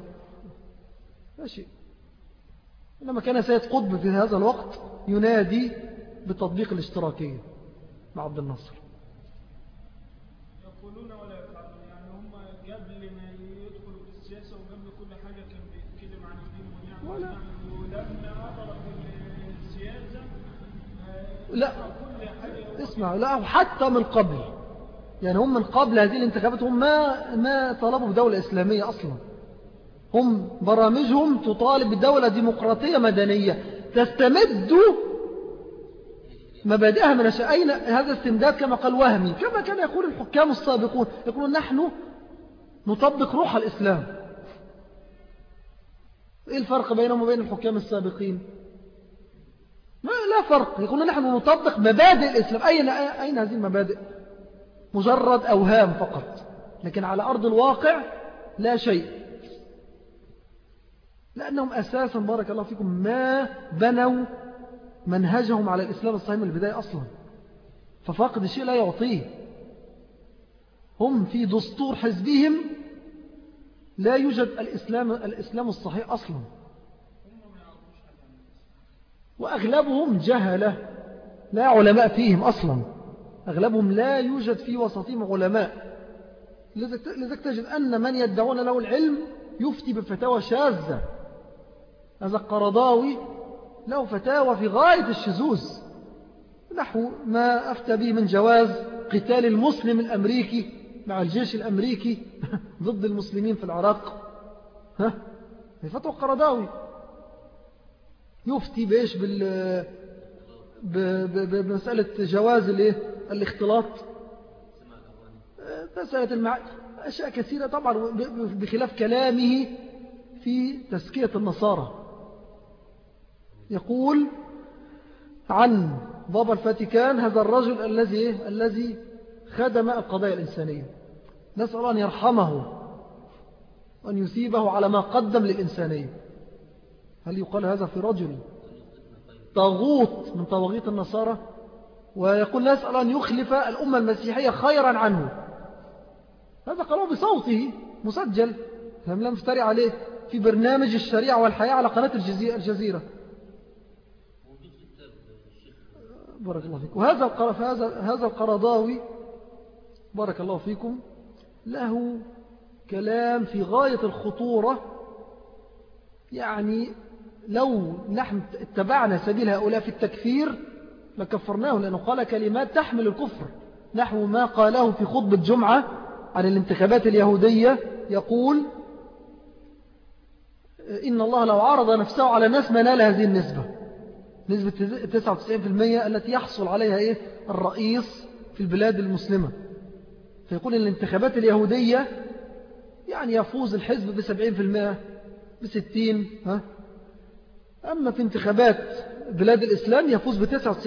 لا شيء. إنما كان سيد قطب في هذا الوقت ينادي بتطبيق الاشتراكية مع عبد النصر يقولون ولا يفعلون يعني هم قبل ما يدخلوا في السياسة وقبل كل حاجة كان بيتكلم عن الدين ونعم ولا. ولما أدركوا السياسة لا. اسمع لا حتى من قبل. يعني هم من قبل هذه الانتخابات هم ما, ما طلبوا بدولة إسلامية أصلا. هم برامجهم تطالب بدولة ديمقراطية مدنية تستمد مبادئها من أين هذا استمداد؟ كما قال وهمي كما كان يقول الحكام السابقون يقولون نحن نطبق روح الإسلام. إيه الفرق بينهم وبين الحكام السابقين؟ ما لا فرق. يقولون نحن نطبق مبادئ الإسلام. أين, أين هذه المبادئ؟ مجرد أوهام فقط لكن على أرض الواقع لا شيء. لأنهم أساسا بارك الله فيكم ما بنوا منهجهم على الإسلام الصحيح من البداية أصلا. ففاقد الشيء لا يعطيه. هم في دستور حزبهم لا يوجد الإسلام, الإسلام الصحيح أصلا. وأغلبهم جهلة لا علماء فيهم أصلا. أغلبهم لا يوجد في وسطهم علماء. لذلك تجد أن من يدعون له العلم يفتي بفتاوى شاذة. هذا القرضاوي له فتاوى في غاية الشذوذ. نحو ما أفتى به من جواز قتال المسلم الأمريكي مع الجيش الأمريكي (laughs) ضد المسلمين في العراق. ها؟ فتوى القرداوي يفتي بإيش؟ بال بمسألة جواز الاختلاط. مسألة المع... أشياء كثيرة طبعا بخلاف كلامه في تزكية النصارى. يقول عن بابا الفاتيكان هذا الرجل الذي الذي خدم القضايا الإنسانية. نسأل أن يرحمه وأن يثيبه على ما قدم للإنسانية. هل يقال هذا في رجل طاغوت من طواغيت النصارى؟ ويقول نسأل أن يخلف الأمة المسيحية خيرا عنه. هذا قالوا بصوته مسجل. هم لم افتري عليه في برنامج الشريعة والحياة على قناة الجزيرة. بارك الله فيكم وهذا هذا هذا القرضاوي بارك الله فيكم له كلام في غاية الخطورة. يعني لو نحن اتبعنا سبيل هؤلاء في التكفير لكفرناه لأنه قال كلمات تحمل الكفر. نحو ما قاله في خطبة جمعة عن الانتخابات اليهودية يقول إن الله لو عرض نفسه على ناس ما نال هذه النسبة. نسبة 99% التي يحصل عليها إيه؟ الرئيس في البلاد المسلمة. فيقول إن الانتخابات اليهودية يعني يفوز الحزب بسبعين في المئة بستين ها؟ أما في انتخابات بلاد الإسلام يفوز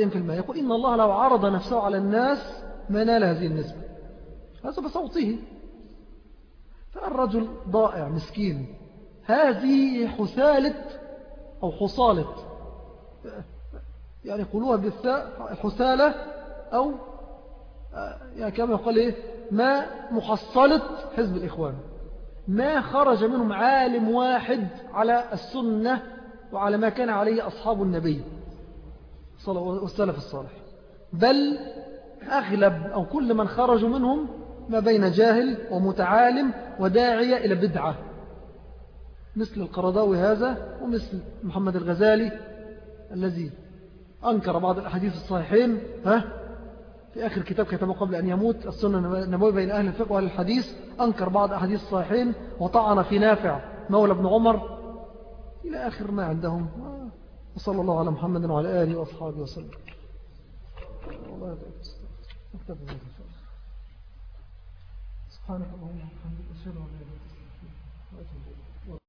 في المئة يقول إن الله لو عرض نفسه على الناس ما نال هذه النسبة. هذا بصوته. فالرجل ضائع مسكين. هذه حسالة أو حصالة. يعني يقولوها بالثاء حسالة أو يعني كما يقول إيه؟ ما محصلة حزب الإخوان. ما خرج منهم عالم واحد على السنة وعلى ما كان عليه أصحاب النبي والسلف الصالح. بل أغلب أو كل من خرجوا منهم ما بين جاهل ومتعالم وداعية إلى بدعة. مثل القرضاوي هذا ومثل محمد الغزالي الذي أنكر بعض الأحاديث الصحيحين ها؟ في آخر كتاب كتبه قبل أن يموت السنة النبوي بين أهل الفقه وأهل الحديث أنكر بعض أحاديث الصحيحين وطعن في نافع مولى بن عمر إلى آخر ما عندهم. وصلى الله على محمد وعلى آله وأصحابه وسلم. سبحانك اللهم وبحمدك أشهد أن لا إله إلا أنت.